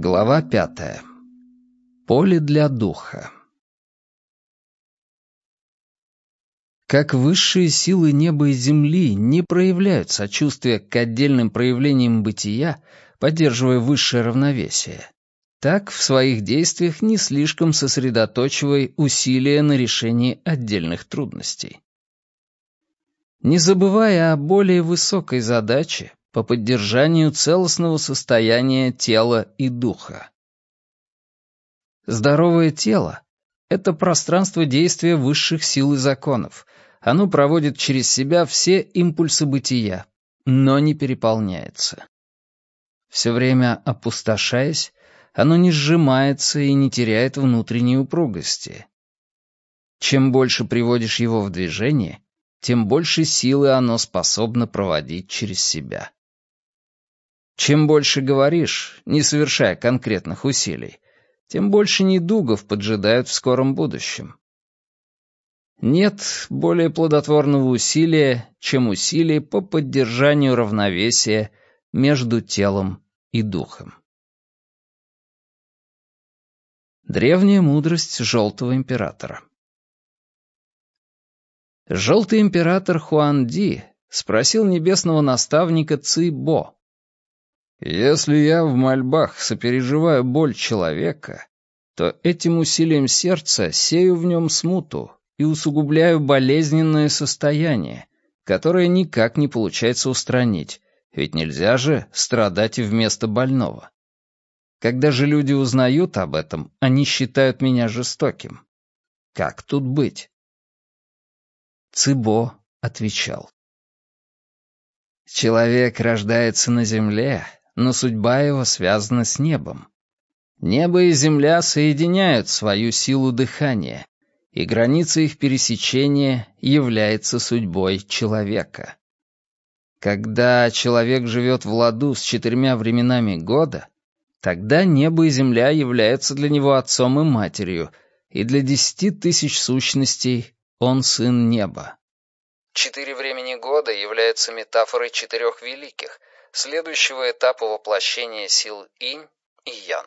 Глава пятая. Поле для духа. Как высшие силы неба и земли не проявляют сочувствия к отдельным проявлениям бытия, поддерживая высшее равновесие, так в своих действиях не слишком сосредоточивая усилия на решении отдельных трудностей. Не забывая о более высокой задаче, по поддержанию целостного состояния тела и духа. Здоровое тело — это пространство действия высших сил и законов. Оно проводит через себя все импульсы бытия, но не переполняется. Все время опустошаясь, оно не сжимается и не теряет внутренней упругости. Чем больше приводишь его в движение, тем больше силы оно способно проводить через себя. Чем больше говоришь, не совершая конкретных усилий, тем больше недугов поджидают в скором будущем. Нет более плодотворного усилия, чем усилие по поддержанию равновесия между телом и духом. Древняя мудрость Желтого Императора Желтый Император Хуан Ди спросил небесного наставника Ци Бо, если я в мольбах сопереживаю боль человека, то этим усилием сердца сею в нем смуту и усугубляю болезненное состояние, которое никак не получается устранить, ведь нельзя же страдать и вместо больного. Когда же люди узнают об этом, они считают меня жестоким. Как тут быть? Цибо отвечал. Человек рождается на земле, но судьба его связана с небом. Небо и земля соединяют свою силу дыхания, и граница их пересечения является судьбой человека. Когда человек живет в ладу с четырьмя временами года, тогда небо и земля являются для него отцом и матерью, и для десяти тысяч сущностей он сын неба. Четыре времени года являются метафорой четырех великих, следующего этапа воплощения сил инь и ян.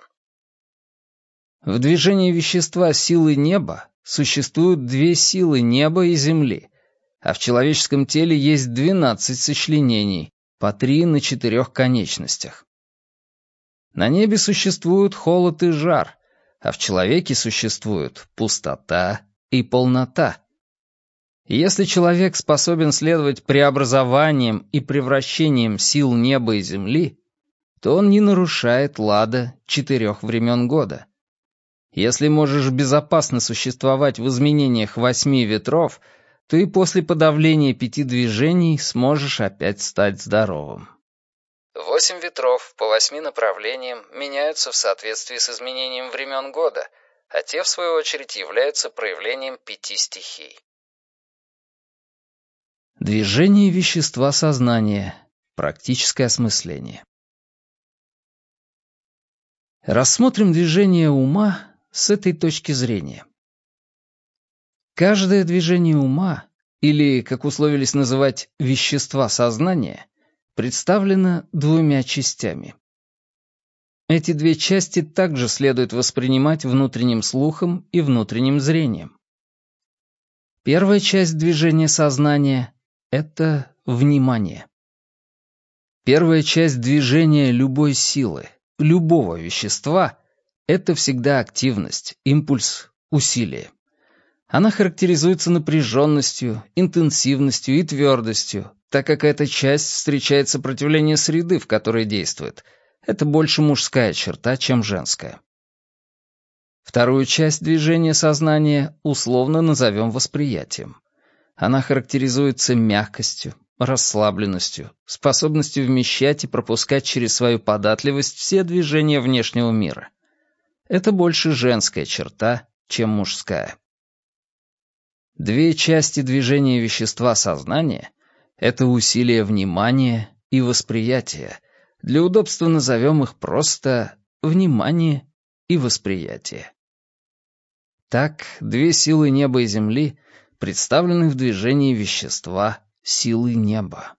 В движении вещества силы неба существуют две силы неба и земли, а в человеческом теле есть 12 сочленений, по три на четырех конечностях. На небе существуют холод и жар, а в человеке существуют пустота и полнота. Если человек способен следовать преобразованиям и превращениям сил неба и земли, то он не нарушает лада четырех времен года. Если можешь безопасно существовать в изменениях восьми ветров, то и после подавления пяти движений сможешь опять стать здоровым. Восемь ветров по восьми направлениям меняются в соответствии с изменением времен года, а те, в свою очередь, являются проявлением пяти стихий. Движение вещества сознания. Практическое осмысление. Рассмотрим движение ума с этой точки зрения. Каждое движение ума, или, как условились называть, вещества сознания, представлено двумя частями. Эти две части также следует воспринимать внутренним слухом и внутренним зрением. Первая часть движения сознания это внимание. Первая часть движения любой силы, любого вещества — это всегда активность, импульс, усилие. Она характеризуется напряженностью, интенсивностью и твердостью, так как эта часть встречает сопротивление среды, в которой действует. Это больше мужская черта, чем женская. Вторую часть движения сознания условно назовем восприятием. Она характеризуется мягкостью, расслабленностью, способностью вмещать и пропускать через свою податливость все движения внешнего мира. Это больше женская черта, чем мужская. Две части движения вещества сознания — это усилие внимания и восприятия. Для удобства назовем их просто внимание и восприятие. Так, две силы неба и земли представлены в движении вещества силы неба.